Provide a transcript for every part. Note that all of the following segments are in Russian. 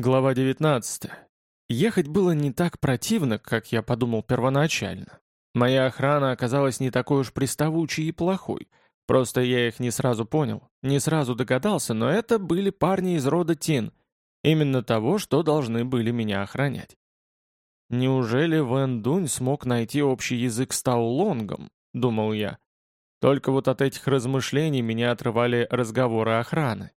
Глава 19. Ехать было не так противно, как я подумал первоначально. Моя охрана оказалась не такой уж приставучей и плохой. Просто я их не сразу понял, не сразу догадался, но это были парни из рода Тин. Именно того, что должны были меня охранять. Неужели Вэн Дунь смог найти общий язык с Таулонгом, думал я. Только вот от этих размышлений меня отрывали разговоры охраны.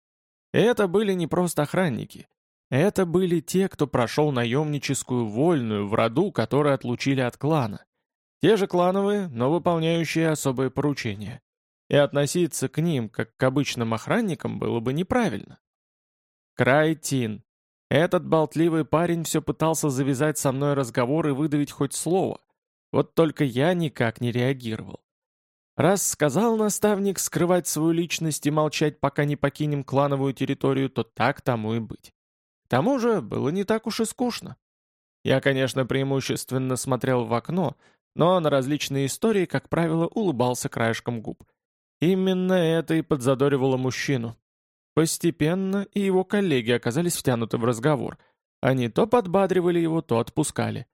Это были не просто охранники — это были те, кто прошел наемническую вольную в роду, которые отлучили от клана. Те же клановые, но выполняющие особые поручения. И относиться к ним, как к обычным охранникам, было бы неправильно. Крайтин. Этот болтливый парень все пытался завязать со мной разговор и выдавить хоть слово. Вот только я никак не реагировал. Раз сказал наставник скрывать свою личность и молчать, пока не покинем клановую территорию, то так тому и быть. К тому же было не так уж и скучно. Я, конечно, преимущественно смотрел в окно, но на различные истории, как правило, улыбался краешком губ. Именно это и подзадоривало мужчину. Постепенно и его коллеги оказались втянуты в разговор. Они то подбадривали его, то отпускали.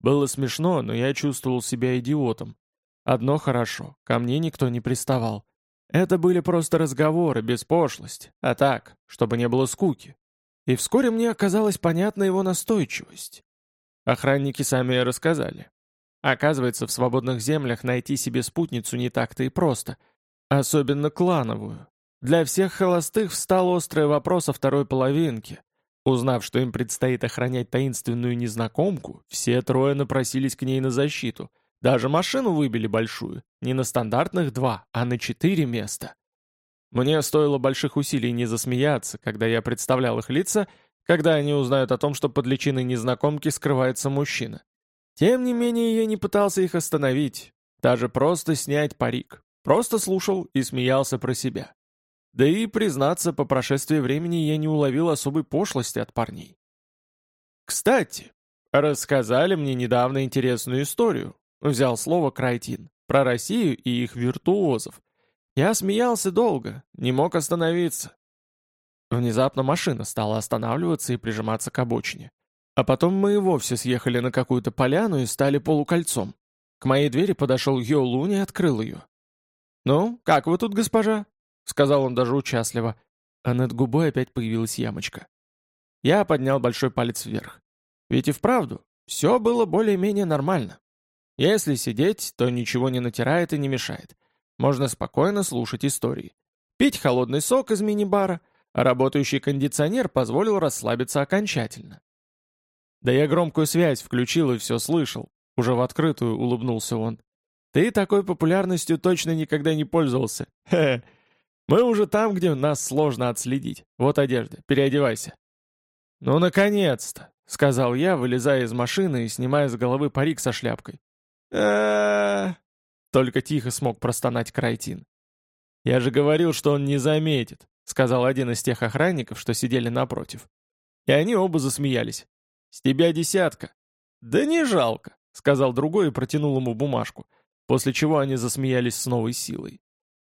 Было смешно, но я чувствовал себя идиотом. Одно хорошо, ко мне никто не приставал. Это были просто разговоры, без пошлости, а так, чтобы не было скуки, и вскоре мне оказалась понятна его настойчивость. Охранники сами рассказали. Оказывается, в свободных землях найти себе спутницу не так-то и просто, особенно клановую. Для всех холостых встал острый вопрос о второй половинке. Узнав, что им предстоит охранять таинственную незнакомку, все трое напросились к ней на защиту. Даже машину выбили большую, не на стандартных два, а на четыре места. Мне стоило больших усилий не засмеяться, когда я представлял их лица, когда они узнают о том, что под личиной незнакомки скрывается мужчина. Тем не менее, я не пытался их остановить, даже просто снять парик. Просто слушал и смеялся про себя. Да и, признаться, по прошествии времени я не уловил особой пошлости от парней. «Кстати, рассказали мне недавно интересную историю», — взял слово Крайтин, «про Россию и их виртуозов, я смеялся долго, не мог остановиться. Внезапно машина стала останавливаться и прижиматься к обочине. А потом мы и вовсе съехали на какую-то поляну и стали полукольцом. К моей двери подошел Йо Лун и открыл ее. «Ну, как вы тут, госпожа?» — сказал он даже участливо. А над губой опять появилась ямочка. Я поднял большой палец вверх. Ведь и вправду, все было более-менее нормально. Если сидеть, то ничего не натирает и не мешает. Можно спокойно слушать истории. Пить холодный сок из мини-бара, а работающий кондиционер позволил расслабиться окончательно. Да я громкую связь включил и все слышал. Уже в открытую улыбнулся он. Ты такой популярностью точно никогда не пользовался. Хе, -хе. Мы уже там, где нас сложно отследить. Вот одежда, переодевайся. Ну, наконец-то, сказал я, вылезая из машины и снимая с головы парик со шляпкой. э только тихо смог простонать Крайтин. «Я же говорил, что он не заметит», — сказал один из тех охранников, что сидели напротив. И они оба засмеялись. «С тебя десятка». «Да не жалко», — сказал другой и протянул ему бумажку, после чего они засмеялись с новой силой.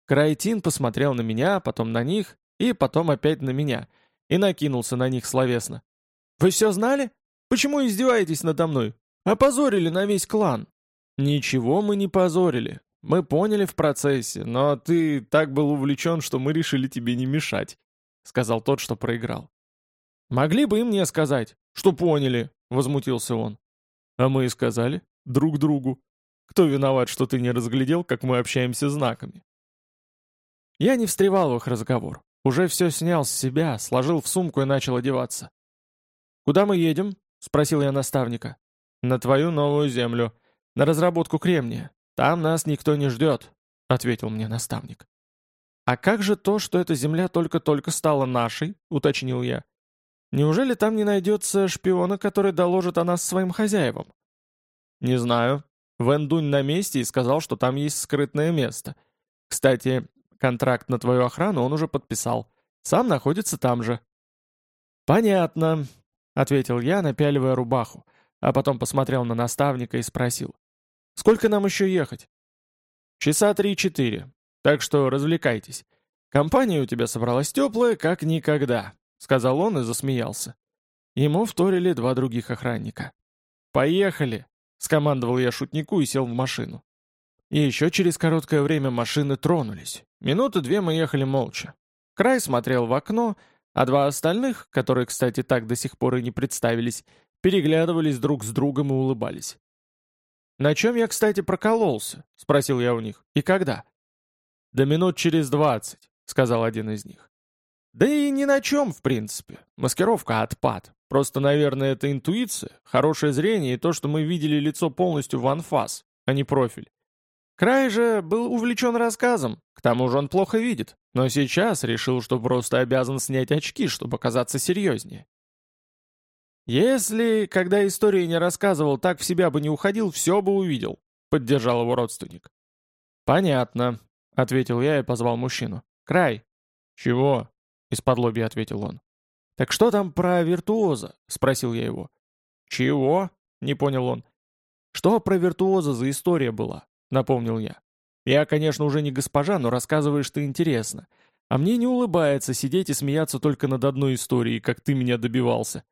Крайтин посмотрел на меня, потом на них, и потом опять на меня, и накинулся на них словесно. «Вы все знали? Почему издеваетесь надо мной? Опозорили на весь клан!» «Ничего мы не позорили. Мы поняли в процессе, но ты так был увлечен, что мы решили тебе не мешать», — сказал тот, что проиграл. «Могли бы и мне сказать, что поняли», — возмутился он. «А мы и сказали, друг другу. Кто виноват, что ты не разглядел, как мы общаемся знаками?» Я не встревал в их разговор. Уже все снял с себя, сложил в сумку и начал одеваться. «Куда мы едем?» — спросил я наставника. «На твою новую землю. «На разработку кремния. Там нас никто не ждет», — ответил мне наставник. «А как же то, что эта земля только-только стала нашей?» — уточнил я. «Неужели там не найдется шпиона, который доложит о нас своим хозяевам?» «Не знаю. Вэн Дунь на месте и сказал, что там есть скрытное место. Кстати, контракт на твою охрану он уже подписал. Сам находится там же». «Понятно», — ответил я, напяливая рубаху, а потом посмотрел на наставника и спросил. Сколько нам еще ехать?» «Часа три-четыре. Так что развлекайтесь. Компания у тебя собралась теплая, как никогда», — сказал он и засмеялся. Ему вторили два других охранника. «Поехали!» — скомандовал я шутнику и сел в машину. И еще через короткое время машины тронулись. Минуты две мы ехали молча. Край смотрел в окно, а два остальных, которые, кстати, так до сих пор и не представились, переглядывались друг с другом и улыбались. «На чем я, кстати, прокололся?» — спросил я у них. «И когда?» «Да минут через двадцать», — сказал один из них. «Да и ни на чем, в принципе. Маскировка — отпад. Просто, наверное, это интуиция, хорошее зрение и то, что мы видели лицо полностью в анфас, а не профиль. Край же был увлечен рассказом, к тому же он плохо видит, но сейчас решил, что просто обязан снять очки, чтобы казаться серьезнее. «Если, когда истории не рассказывал, так в себя бы не уходил, все бы увидел», — поддержал его родственник. «Понятно», — ответил я и позвал мужчину. «Край». «Чего?» — из-под лобья ответил он. «Так что там про виртуоза?» — спросил я его. «Чего?» — не понял он. «Что про виртуоза за история была?» — напомнил я. «Я, конечно, уже не госпожа, но рассказываешь ты интересно. А мне не улыбается сидеть и смеяться только над одной историей, как ты меня добивался».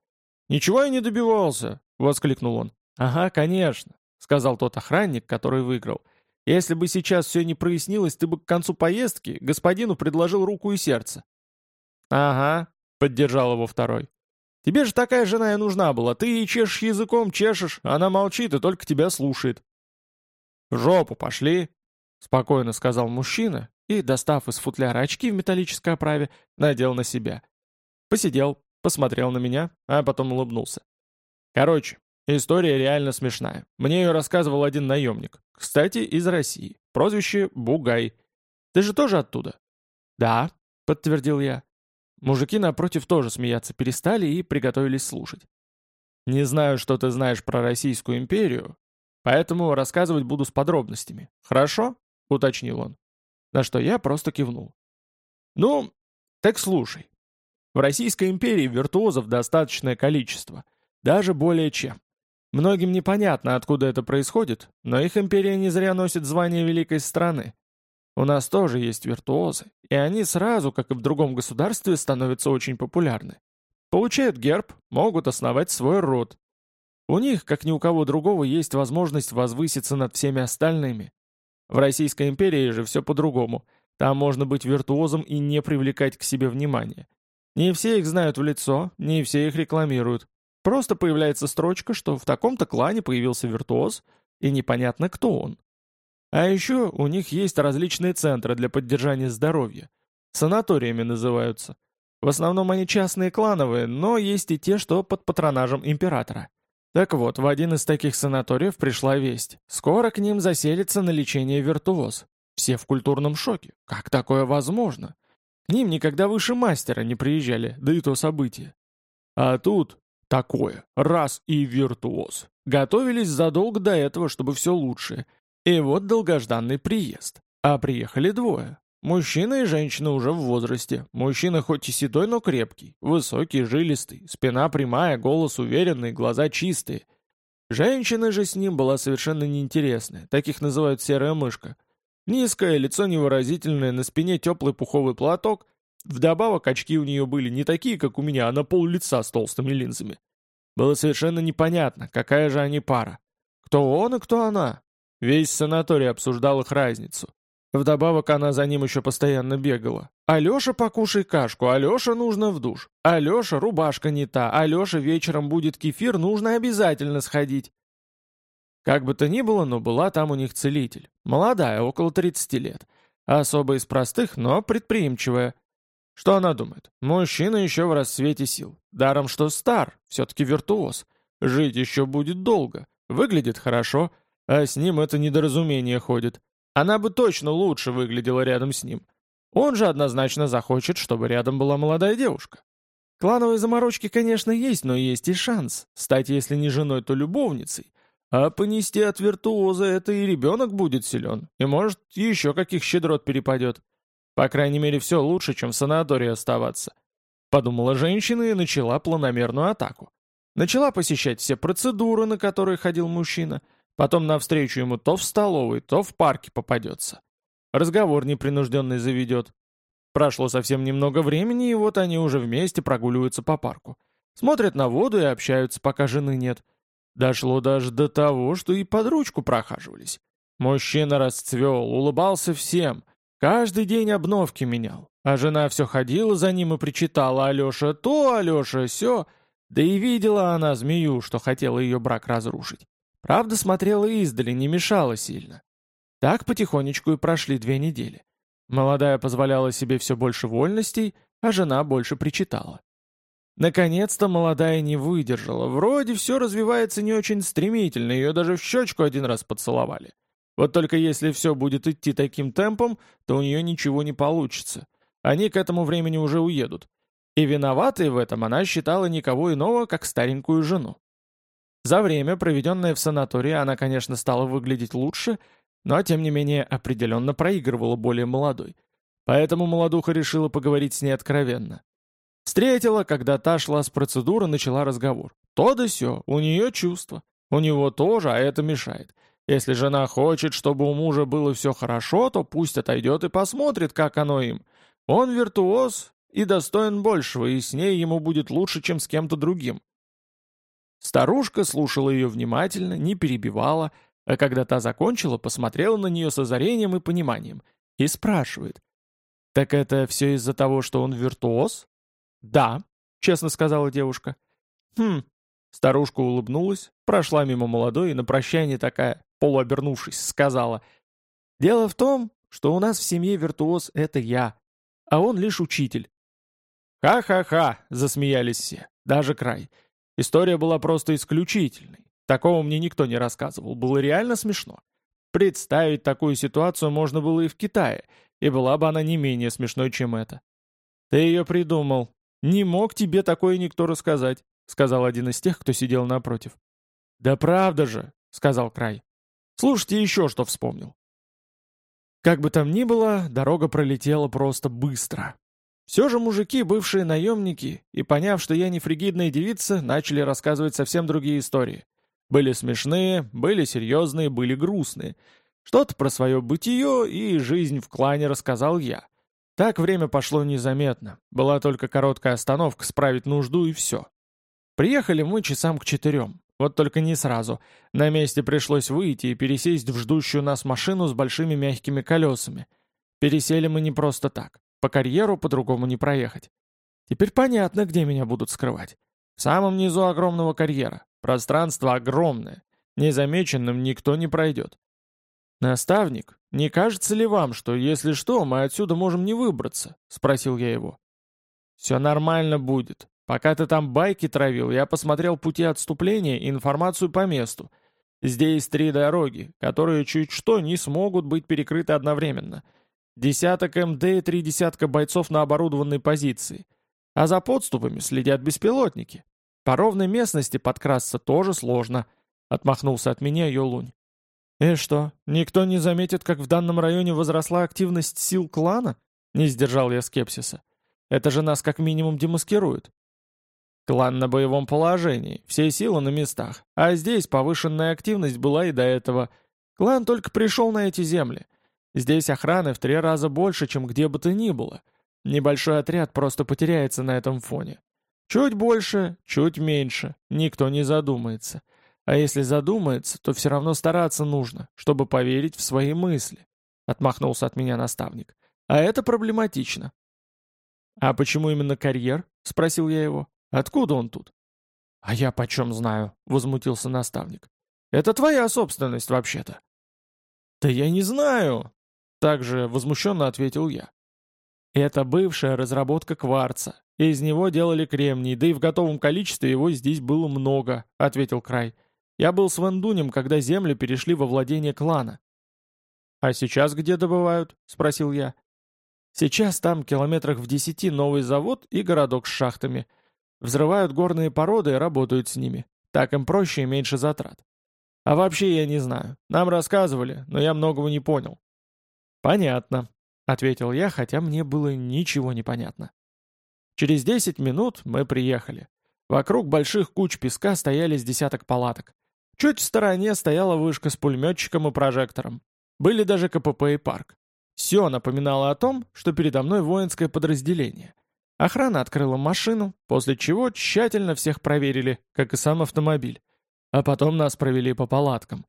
«Ничего я не добивался!» — воскликнул он. «Ага, конечно», — сказал тот охранник, который выиграл. «Если бы сейчас все не прояснилось, ты бы к концу поездки господину предложил руку и сердце». «Ага», — поддержал его второй. «Тебе же такая жена и нужна была. Ты ей чешешь языком, чешешь, она молчит и только тебя слушает». «В жопу пошли», — спокойно сказал мужчина и, достав из футляра очки в металлической оправе, надел на себя. Посидел, посмотрел на меня, а потом улыбнулся. «Короче, история реально смешная. Мне ее рассказывал один наемник. Кстати, из России. Прозвище Бугай. Ты же тоже оттуда?» «Да», — подтвердил я. Мужики напротив тоже смеяться перестали и приготовились слушать. «Не знаю, что ты знаешь про Российскую империю, Поэтому рассказывать буду с подробностями. Хорошо?» — уточнил он. На что я просто кивнул. «Ну, так слушай. В Российской империи виртуозов достаточное количество. Даже более чем. Многим непонятно, откуда это происходит, но их империя не зря носит звание великой страны. У нас тоже есть виртуозы, и они сразу, как и в другом государстве, становятся очень популярны. Получают герб, могут основать свой род, у них, как ни у кого другого, есть возможность возвыситься над всеми остальными. В Российской империи же все по-другому. Там можно быть виртуозом и не привлекать к себе внимания. Не все их знают в лицо, не все их рекламируют. Просто появляется строчка, что в таком-то клане появился виртуоз, и непонятно, кто он. А еще у них есть различные центры для поддержания здоровья. Санаториями называются. В основном они частные клановые, но есть и те, что под патронажем императора. Так вот, в один из таких санаториев пришла весть. Скоро к ним заселится на лечение виртуоз. Все в культурном шоке. Как такое возможно? К ним никогда выше мастера не приезжали, да и то событие. А тут такое, раз и виртуоз. Готовились задолго до этого, чтобы все лучше. И вот долгожданный приезд. А приехали двое. Мужчина и женщина уже в возрасте. Мужчина хоть и седой, но крепкий, высокий, жилистый, спина прямая, голос уверенный, глаза чистые. Женщина же с ним была совершенно неинтересная, таких называют серая мышка. Низкое, лицо невыразительное, на спине теплый пуховый платок, вдобавок очки у нее были не такие, как у меня, а на пол лица с толстыми линзами. Было совершенно непонятно, какая же они пара. Кто он и кто она? Весь санаторий обсуждал их разницу. Вдобавок она за ним еще постоянно бегала. «Алеша, покушай кашку, Алеша, нужно в душ. Алеша, рубашка не та, Алеша, вечером будет кефир, нужно обязательно сходить». Как бы то ни было, но была там у них целитель. Молодая, около 30 лет. Особо из простых, но предприимчивая. Что она думает? Мужчина еще в расцвете сил. Даром, что стар, все-таки виртуоз. Жить еще будет долго. Выглядит хорошо, а с ним это недоразумение ходит. Она бы точно лучше выглядела рядом с ним. Он же однозначно захочет, чтобы рядом была молодая девушка. Клановые заморочки, конечно, есть, но есть и шанс. Стать, если не женой, то любовницей. А понести от виртуоза это и ребенок будет силен. И может, еще каких щедрот перепадет. По крайней мере, все лучше, чем в санатории оставаться. Подумала женщина и начала планомерную атаку. Начала посещать все процедуры, на которые ходил мужчина – Потом навстречу ему то в столовой, то в парке попадется. Разговор непринужденный заведет. Прошло совсем немного времени, и вот они уже вместе прогуливаются по парку. Смотрят на воду и общаются, пока жены нет. Дошло даже до того, что и под ручку прохаживались. Мужчина расцвел, улыбался всем, каждый день обновки менял. А жена все ходила за ним и причитала «Алеша то, Алеша все. Да и видела она змею, что хотела ее брак разрушить. Правда, смотрела издали, не мешала сильно. Так потихонечку и прошли две недели. Молодая позволяла себе все больше вольностей, а жена больше причитала. Наконец-то молодая не выдержала. Вроде все развивается не очень стремительно, ее даже в щечку один раз поцеловали. Вот только если все будет идти таким темпом, то у нее ничего не получится. Они к этому времени уже уедут. И виноватой в этом она считала никого иного, как старенькую жену. За время, проведенное в санатории, она, конечно, стала выглядеть лучше, но, тем не менее, определенно проигрывала более молодой. Поэтому молодуха решила поговорить с ней откровенно. Встретила, когда та шла с процедуры, начала разговор. То да сё, у нее чувства. У него тоже, а это мешает. Если жена хочет, чтобы у мужа было все хорошо, то пусть отойдет и посмотрит, как оно им. Он виртуоз и достоин большего, и с ней ему будет лучше, чем с кем-то другим. Старушка слушала ее внимательно, не перебивала, а когда та закончила, посмотрела на нее с озарением и пониманием и спрашивает. «Так это все из-за того, что он виртуоз?» «Да», — честно сказала девушка. «Хм». Старушка улыбнулась, прошла мимо молодой и на прощание такая, полуобернувшись, сказала. «Дело в том, что у нас в семье виртуоз — это я, а он лишь учитель». «Ха-ха-ха!» — засмеялись все, даже край. История была просто исключительной. Такого мне никто не рассказывал, было реально смешно. Представить такую ситуацию можно было и в Китае, и была бы она не менее смешной, чем это. «Ты ее придумал», «Не мог тебе такое никто рассказать», — сказал один из тех, кто сидел напротив. «Да правда же», — сказал Край. «Слушайте еще, что вспомнил». Как бы там ни было, дорога пролетела просто быстро. Все же мужики, бывшие наемники, и поняв, что я не фригидная девица, начали рассказывать совсем другие истории. Были смешные, были серьезные, были грустные. Что-то про свое бытие и жизнь в клане рассказал я. Так время пошло незаметно. Была только короткая остановка справить нужду и все. Приехали мы часам к четырем. Вот только не сразу. На месте пришлось выйти и пересесть в ждущую нас машину с большими мягкими колесами. Пересели мы не просто так. По карьеру по-другому не проехать. Теперь понятно, где меня будут скрывать. В самом низу огромного карьера. Пространство огромное. Незамеченным никто не пройдет. «Наставник, не кажется ли вам, что, если что, мы отсюда можем не выбраться?» — спросил я его. «Все нормально будет. Пока ты там байки травил, я посмотрел пути отступления и информацию по месту. Здесь три дороги, которые чуть что не смогут быть перекрыты одновременно. Десяток МД и три десятка бойцов на оборудованной позиции. А за подступами следят беспилотники. По ровной местности подкрасться тоже сложно», — отмахнулся от меня Йолунь. «И что, никто не заметит, как в данном районе возросла активность сил клана?» Не сдержал я скепсиса. «Это же нас как минимум демаскирует». Клан на боевом положении, все силы на местах, а здесь повышенная активность была и до этого. Клан только пришел на эти земли. Здесь охраны в три раза больше, чем где бы то ни было. Небольшой отряд просто потеряется на этом фоне. Чуть больше, чуть меньше, никто не задумается. А если задумается, то все равно стараться нужно, чтобы поверить в свои мысли», — отмахнулся от меня наставник. «А это проблематично». «А почему именно карьер?» — спросил я его. «Откуда он тут?» «А я почем знаю?» — возмутился наставник. «Это твоя собственность, вообще-то». «Да я не знаю!» — также возмущенно ответил я. «Это бывшая разработка кварца. Из него делали кремний, да и в готовом количестве его здесь было много», — ответил Край. Я был с Вандунем, когда земли перешли во владение клана. «А сейчас где добывают?» — спросил я. «Сейчас там километрах в десяти новый завод и городок с шахтами. Взрывают горные породы и работают с ними. Так им проще и меньше затрат. А вообще я не знаю. Нам рассказывали, но я многого не понял». «Понятно», — ответил я, хотя мне было ничего не понятно. Через десять минут мы приехали. Вокруг больших куч песка стояли с десяток палаток. Чуть в стороне стояла вышка с пулеметчиком и прожектором. Были даже КПП и парк. Все напоминало о том, что передо мной воинское подразделение. Охрана открыла машину, после чего тщательно всех проверили, как и сам автомобиль. А потом нас провели по палаткам.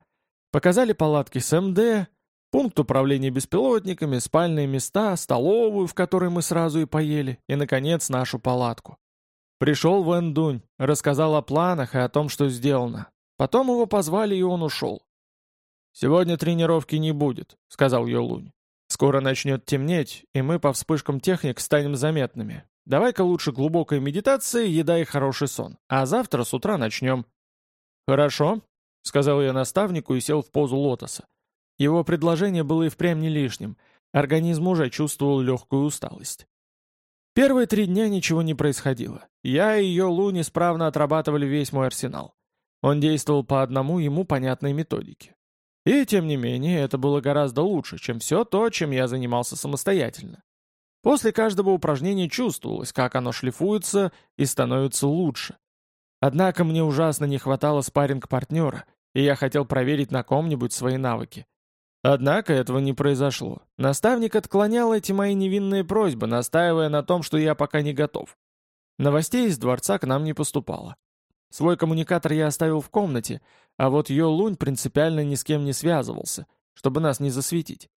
Показали палатки с МД, пункт управления беспилотниками, спальные места, столовую, в которой мы сразу и поели, и, наконец, нашу палатку. Пришел Вэн Дунь, рассказал о планах и о том, что сделано. Потом его позвали, и он ушел. «Сегодня тренировки не будет», — сказал Йолунь. «Скоро начнет темнеть, и мы по вспышкам техник станем заметными. Давай-ка лучше глубокая медитация, еда и хороший сон. А завтра с утра начнем». «Хорошо», — сказал я наставнику и сел в позу лотоса. Его предложение было и впрямь не лишним. Организм уже чувствовал легкую усталость. Первые три дня ничего не происходило. Я и ее Луни отрабатывали весь мой арсенал. Он действовал по одному ему понятной методике. И, тем не менее, это было гораздо лучше, чем все то, чем я занимался самостоятельно. После каждого упражнения чувствовалось, как оно шлифуется и становится лучше. Однако мне ужасно не хватало спарринг-партнера, и я хотел проверить на ком-нибудь свои навыки. Однако этого не произошло. Наставник отклонял эти мои невинные просьбы, настаивая на том, что я пока не готов. Новостей из дворца к нам не поступало. Свой коммуникатор я оставил в комнате, а вот Йо Лунь принципиально ни с кем не связывался, чтобы нас не засветить.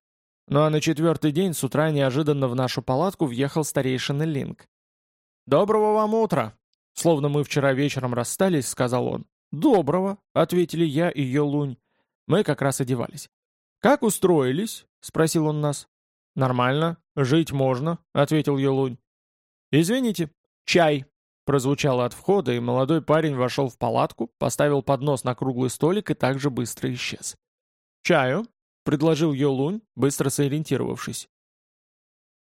Ну а на четвертый день с утра неожиданно в нашу палатку въехал старейшина Линк. «Доброго вам утра!» Словно мы вчера вечером расстались, сказал он. «Доброго!» — ответили я и Йо Лунь. Мы как раз одевались. «Как устроились?» — спросил он нас. «Нормально, жить можно», — ответил Елунь. «Извините, чай», — прозвучало от входа, и молодой парень вошел в палатку, поставил поднос на круглый столик и также быстро исчез. «Чаю?» — предложил Йолунь, быстро сориентировавшись.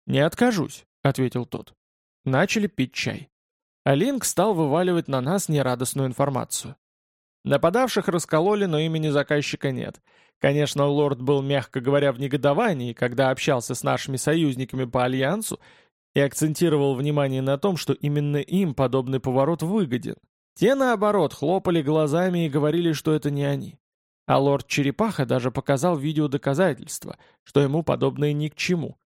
«Не откажусь», — ответил тот. Начали пить чай. А Линк стал вываливать на нас нерадостную информацию. Нападавших раскололи, но имени заказчика нет — Конечно, лорд был, мягко говоря, в негодовании, когда общался с нашими союзниками по Альянсу и акцентировал внимание на том, что именно им подобный поворот выгоден. Те, наоборот, хлопали глазами и говорили, что это не они. А лорд Черепаха даже показал видеодоказательства, что ему подобное ни к чему.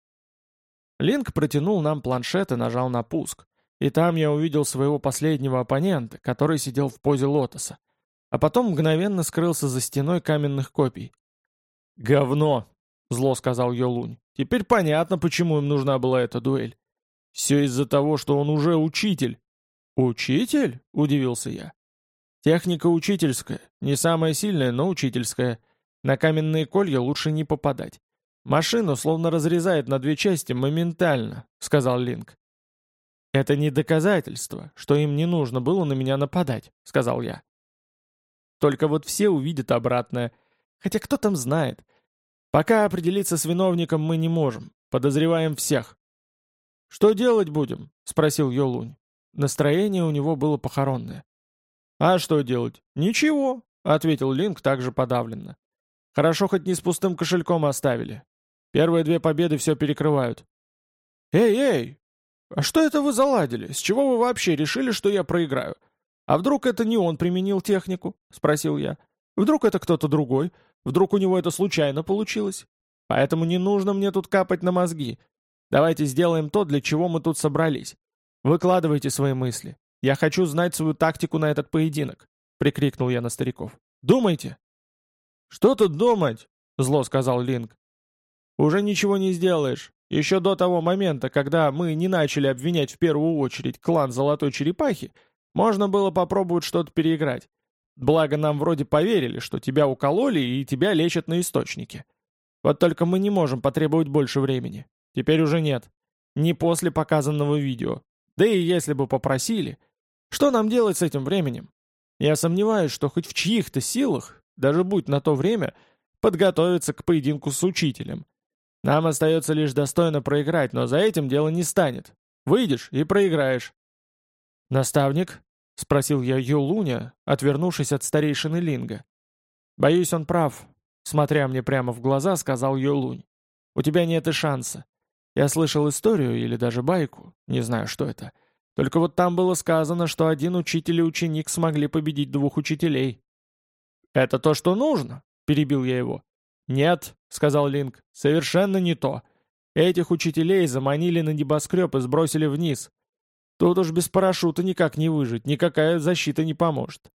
Линк протянул нам планшет и нажал на пуск. И там я увидел своего последнего оппонента, который сидел в позе лотоса. А потом мгновенно скрылся за стеной каменных копий. «Говно!» — зло сказал Йолунь. «Теперь понятно, почему им нужна была эта дуэль. Все из-за того, что он уже учитель». «Учитель?» — удивился я. «Техника учительская. Не самая сильная, но учительская. На каменные колья лучше не попадать. Машину словно разрезает на две части моментально», — сказал Линк. «Это не доказательство, что им не нужно было на меня нападать», — сказал я. «Только вот все увидят обратное. Хотя кто там знает. Пока определиться с виновником мы не можем. Подозреваем всех. «Что делать будем?» — спросил Йолунь. Настроение у него было похоронное. «А что делать?» «Ничего», — ответил Линк также подавленно. «Хорошо, хоть не с пустым кошельком оставили. Первые две победы все перекрывают». «Эй, эй! А что это вы заладили? С чего вы вообще решили, что я проиграю? А вдруг это не он применил технику?» — спросил я. «Вдруг это кто-то другой? Вдруг у него это случайно получилось? Поэтому не нужно мне тут капать на мозги. Давайте сделаем то, для чего мы тут собрались. Выкладывайте свои мысли. Я хочу знать свою тактику на этот поединок», — прикрикнул я на стариков. «Думайте». «Что тут думать?» — зло сказал Линк. «Уже ничего не сделаешь. Еще до того момента, когда мы не начали обвинять в первую очередь клан Золотой Черепахи, можно было попробовать что-то переиграть. Благо нам вроде поверили, что тебя укололи и тебя лечат на источнике. Вот только мы не можем потребовать больше времени. Теперь уже нет. Не после показанного видео. Да и если бы попросили. Что нам делать с этим временем? Я сомневаюсь, что хоть в чьих-то силах, даже будь на то время, подготовиться к поединку с учителем. Нам остается лишь достойно проиграть, но за этим дело не станет. Выйдешь и проиграешь. Наставник, — спросил я Юлуня, отвернувшись от старейшины Линга. «Боюсь, он прав», — смотря мне прямо в глаза, сказал Юлунь. «У тебя нет и шанса. Я слышал историю или даже байку, не знаю, что это. Только вот там было сказано, что один учитель и ученик смогли победить двух учителей». «Это то, что нужно?» — перебил я его. «Нет», — сказал Линк, — «совершенно не то. Этих учителей заманили на небоскреб и сбросили вниз. Тут уж без парашюта никак не выжить, никакая защита не поможет.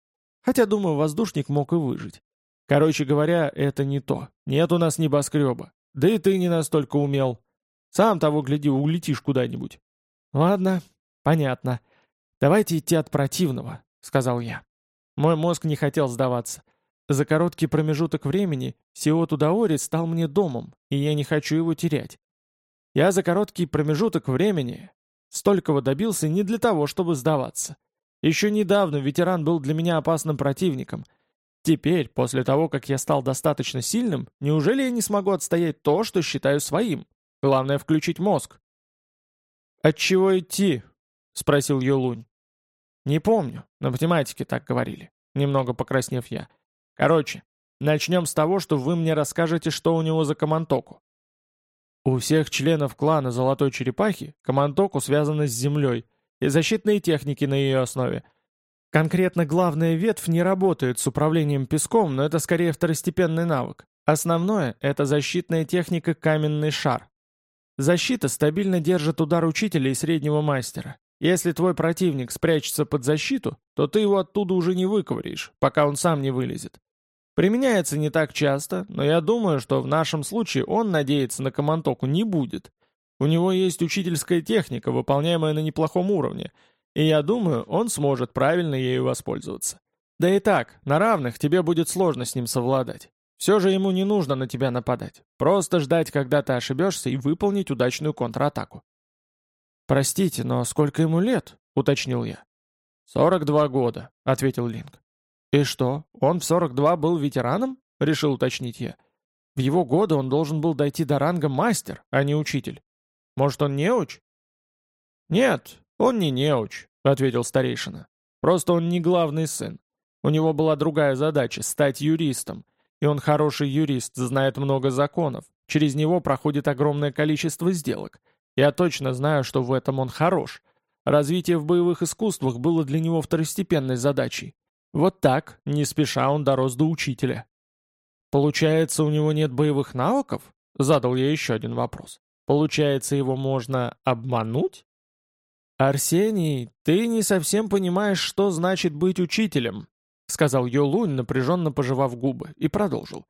Хотя, думаю, воздушник мог и выжить. Короче говоря, это не то. Нет у нас небоскреба. Да и ты не настолько умел. Сам того, гляди, улетишь куда-нибудь. Ладно, понятно. Давайте идти от противного, сказал я. Мой мозг не хотел сдаваться. За короткий промежуток времени Сиоту Даори стал мне домом, и я не хочу его терять. Я за короткий промежуток времени столького добился не для того, чтобы сдаваться. Еще недавно ветеран был для меня опасным противником. Теперь, после того, как я стал достаточно сильным, неужели я не смогу отстоять то, что считаю своим? Главное — включить мозг. «От чего идти?» — спросил Йолунь. «Не помню. На математике так говорили». Немного покраснев я. «Короче, начнем с того, что вы мне расскажете, что у него за Камантоку». У всех членов клана Золотой Черепахи Камантоку связаны с землей и защитные техники на ее основе. Конкретно главная ветвь не работает с управлением песком, но это скорее второстепенный навык. Основное — это защитная техника «Каменный шар». Защита стабильно держит удар учителя и среднего мастера. Если твой противник спрячется под защиту, то ты его оттуда уже не выковыришь, пока он сам не вылезет. Применяется не так часто, но я думаю, что в нашем случае он надеяться на Камантоку не будет. У него есть учительская техника, выполняемая на неплохом уровне, и я думаю, он сможет правильно ею воспользоваться. Да и так, на равных тебе будет сложно с ним совладать. Все же ему не нужно на тебя нападать. Просто ждать, когда ты ошибешься, и выполнить удачную контратаку. «Простите, но сколько ему лет?» — уточнил я. «Сорок два года», — ответил Линк. «И что, он в сорок два был ветераном?» — решил уточнить я. «В его годы он должен был дойти до ранга мастер, а не учитель. Может, он неуч?» «Нет, он не неуч», — ответил старейшина. «Просто он не главный сын. У него была другая задача — стать юристом. И он хороший юрист, знает много законов. Через него проходит огромное количество сделок. Я точно знаю, что в этом он хорош. Развитие в боевых искусствах было для него второстепенной задачей. Вот так, не спеша, он дорос до учителя. Получается, у него нет боевых навыков? Задал я еще один вопрос. Получается, его можно обмануть? «Арсений, ты не совсем понимаешь, что значит быть учителем», сказал Йолунь, напряженно пожевав губы, и продолжил.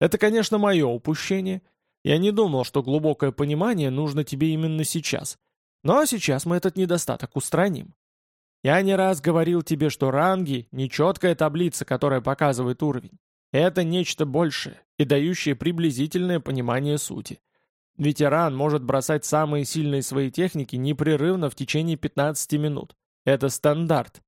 «Это, конечно, мое упущение, я не думал, что глубокое понимание нужно тебе именно сейчас. Но сейчас мы этот недостаток устраним. Я не раз говорил тебе, что ранги — не четкая таблица, которая показывает уровень. Это нечто большее и дающее приблизительное понимание сути. Ветеран может бросать самые сильные свои техники непрерывно в течение 15 минут. Это стандарт.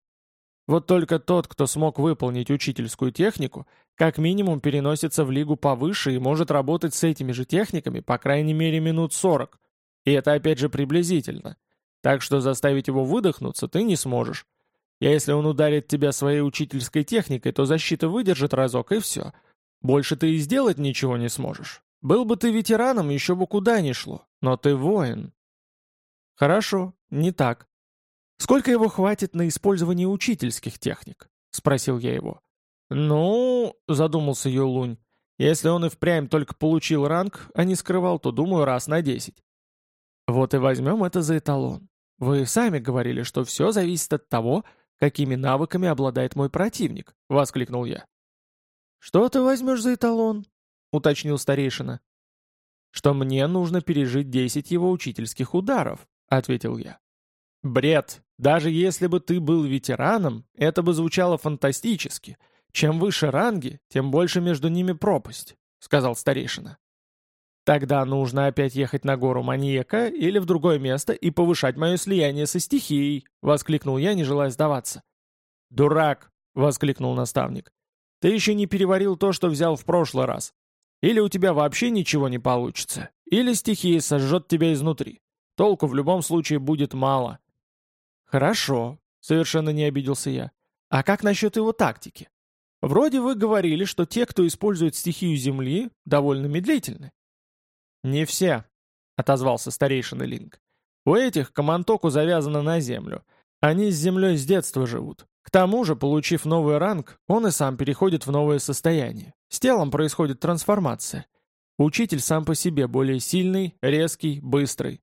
Вот только тот, кто смог выполнить учительскую технику, как минимум переносится в лигу повыше и может работать с этими же техниками по крайней мере минут 40. И это опять же приблизительно. Так что заставить его выдохнуться ты не сможешь. А если он ударит тебя своей учительской техникой, то защита выдержит разок и все. Больше ты и сделать ничего не сможешь. Был бы ты ветераном, еще бы куда ни шло. Но ты воин. Хорошо, не так. Сколько его хватит на использование учительских техник? Спросил я его. «Ну...» — задумался Юлунь. «Если он и впрямь только получил ранг, а не скрывал, то, думаю, раз на десять». «Вот и возьмем это за эталон. Вы сами говорили, что все зависит от того, какими навыками обладает мой противник», — воскликнул я. «Что ты возьмешь за эталон?» — уточнил старейшина. «Что мне нужно пережить десять его учительских ударов», — ответил я. «Бред! Даже если бы ты был ветераном, это бы звучало фантастически», — «Чем выше ранги, тем больше между ними пропасть», — сказал старейшина. «Тогда нужно опять ехать на гору маньяка или в другое место и повышать мое слияние со стихией», — воскликнул я, не желая сдаваться. «Дурак!» — воскликнул наставник. «Ты еще не переварил то, что взял в прошлый раз. Или у тебя вообще ничего не получится, или стихия сожжет тебя изнутри. Толку в любом случае будет мало». «Хорошо», — совершенно не обиделся я. «А как насчет его тактики? Вроде вы говорили, что те, кто использует стихию Земли, довольно медлительны. «Не все», — отозвался старейшина Линк. «У этих Камантоку завязано на Землю. Они с Землей с детства живут. К тому же, получив новый ранг, он и сам переходит в новое состояние. С телом происходит трансформация. Учитель сам по себе более сильный, резкий, быстрый.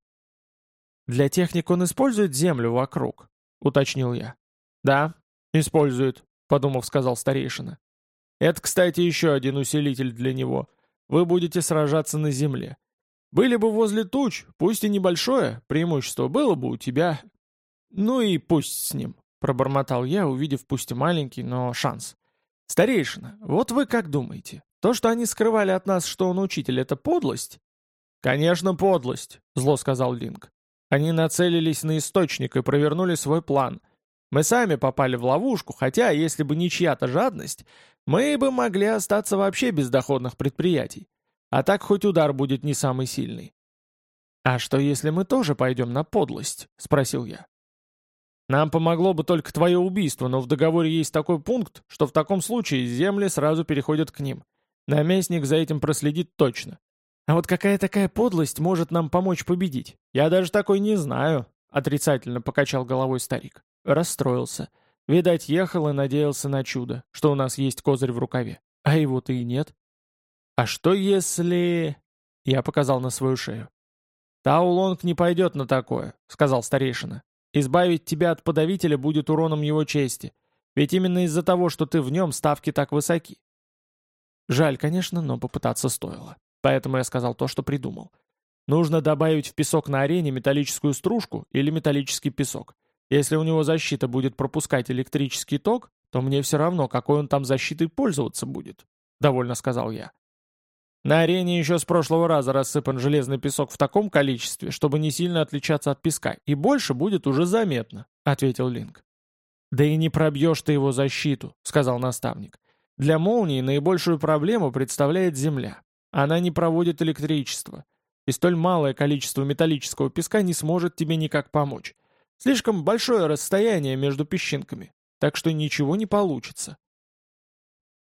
«Для техник он использует землю вокруг», — уточнил я. «Да, использует», — подумав, сказал старейшина. «Это, кстати, еще один усилитель для него. Вы будете сражаться на земле. Были бы возле туч, пусть и небольшое, преимущество было бы у тебя. Ну и пусть с ним», — пробормотал я, увидев пусть и маленький, но шанс. «Старейшина, вот вы как думаете, то, что они скрывали от нас, что он учитель, это подлость?» «Конечно, подлость», — зло сказал Линк. Они нацелились на источник и провернули свой план. Мы сами попали в ловушку, хотя, если бы не чья-то жадность, мы бы могли остаться вообще без доходных предприятий. А так хоть удар будет не самый сильный. «А что, если мы тоже пойдем на подлость?» — спросил я. «Нам помогло бы только твое убийство, но в договоре есть такой пункт, что в таком случае земли сразу переходят к ним. Наместник за этим проследит точно. А вот какая такая подлость может нам помочь победить? Я даже такой не знаю», — отрицательно покачал головой старик. Расстроился. Видать, ехал и надеялся на чудо, что у нас есть козырь в рукаве. А его-то и нет. «А что если...» — я показал на свою шею. «Таулонг не пойдет на такое», — сказал старейшина. «Избавить тебя от подавителя будет уроном его чести. Ведь именно из-за того, что ты в нем, ставки так высоки». Жаль, конечно, но попытаться стоило. Поэтому я сказал то, что придумал. Нужно добавить в песок на арене металлическую стружку или металлический песок. Если у него защита будет пропускать электрический ток, то мне все равно, какой он там защитой пользоваться будет», — довольно сказал я. «На арене еще с прошлого раза рассыпан железный песок в таком количестве, чтобы не сильно отличаться от песка, и больше будет уже заметно», — ответил Линк. «Да и не пробьешь ты его защиту», — сказал наставник. «Для молнии наибольшую проблему представляет Земля. Она не проводит электричество, и столь малое количество металлического песка не сможет тебе никак помочь. Слишком большое расстояние между песчинками, так что ничего не получится.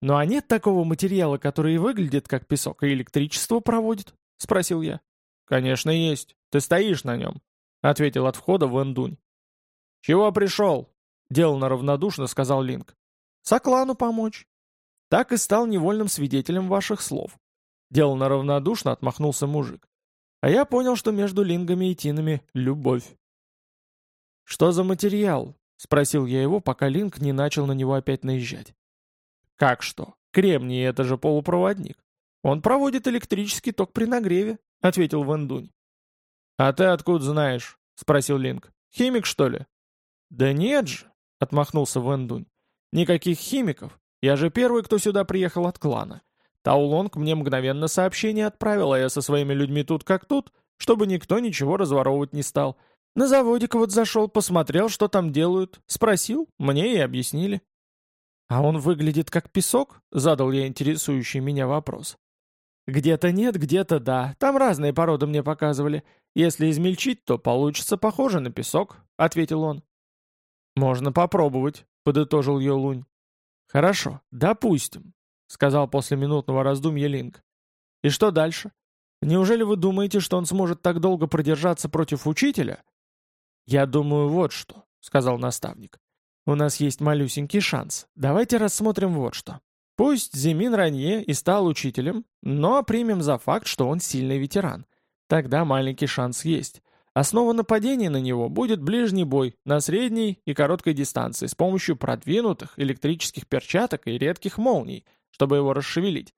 «Ну а нет такого материала, который выглядит как песок и электричество проводит?» — спросил я. «Конечно есть. Ты стоишь на нем», — ответил от входа Вэндунь. «Чего пришел?» — деланно равнодушно сказал Линк. «Соклану помочь». Так и стал невольным свидетелем ваших слов. Деланно равнодушно отмахнулся мужик. А я понял, что между лингами и тинами любовь. «Что за материал?» — спросил я его, пока линг не начал на него опять наезжать. «Как что? Кремний — это же полупроводник. Он проводит электрический ток при нагреве», — ответил Вандунь. «А ты откуда знаешь?» — спросил Линк. «Химик, что ли?» «Да нет же», — отмахнулся Вандунь. «Никаких химиков. Я же первый, кто сюда приехал от клана. Таулонг мне мгновенно сообщение отправил, а я со своими людьми тут как тут, чтобы никто ничего разворовывать не стал. На заводик вот зашел, посмотрел, что там делают, спросил, мне и объяснили. «А он выглядит как песок?» — задал я интересующий меня вопрос. «Где-то нет, где-то да. Там разные породы мне показывали. Если измельчить, то получится похоже на песок», — ответил он. «Можно попробовать», — подытожил Йолунь. «Хорошо, допустим сказал после минутного раздумья Линк. «И что дальше? Неужели вы думаете, что он сможет так долго продержаться против учителя?» «Я думаю, вот что», — сказал наставник. «У нас есть малюсенький шанс. Давайте рассмотрим вот что. Пусть Зимин ранее и стал учителем, но примем за факт, что он сильный ветеран. Тогда маленький шанс есть. Основа нападения на него будет ближний бой на средней и короткой дистанции с помощью продвинутых электрических перчаток и редких молний — чтобы его расшевелить.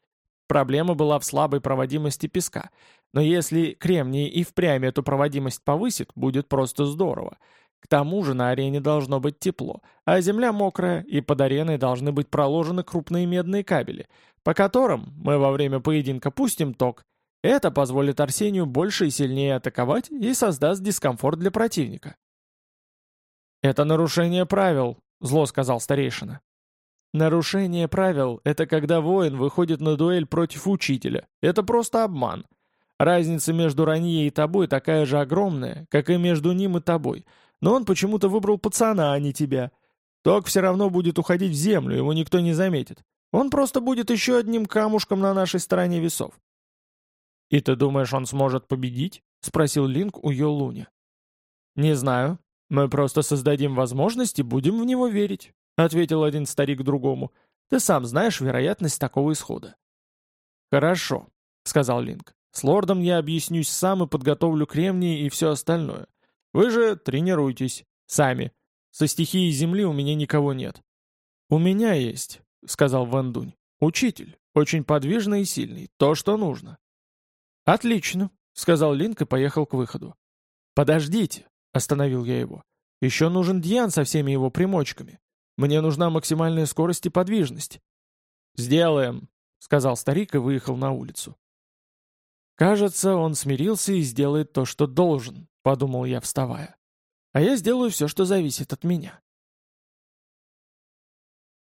Проблема была в слабой проводимости песка. Но если кремний и впрямь эту проводимость повысит, будет просто здорово. К тому же на арене должно быть тепло, а земля мокрая, и под ареной должны быть проложены крупные медные кабели, по которым мы во время поединка пустим ток. Это позволит Арсению больше и сильнее атаковать и создаст дискомфорт для противника. «Это нарушение правил», — зло сказал старейшина. Нарушение правил — это когда воин выходит на дуэль против учителя. Это просто обман. Разница между Ранье и тобой такая же огромная, как и между ним и тобой. Но он почему-то выбрал пацана, а не тебя. Ток все равно будет уходить в землю, его никто не заметит. Он просто будет еще одним камушком на нашей стороне весов. «И ты думаешь, он сможет победить?» — спросил Линк у Йолуня. «Не знаю. Мы просто создадим возможность и будем в него верить. — ответил один старик другому. «Ты сам знаешь вероятность такого исхода». «Хорошо», — сказал Линк. «С лордом я объяснюсь сам и подготовлю кремнии и все остальное. Вы же тренируйтесь. Сами. Со стихией земли у меня никого нет». «У меня есть», — сказал Ван Дунь. «Учитель. Очень подвижный и сильный. То, что нужно». «Отлично», — сказал Линк и поехал к выходу. «Подождите», — остановил я его. «Еще нужен Дьян со всеми его примочками. Мне нужна максимальная скорость и подвижность». «Сделаем», — сказал старик и выехал на улицу. «Кажется, он смирился и сделает то, что должен», — подумал я, вставая. «А я сделаю все, что зависит от меня».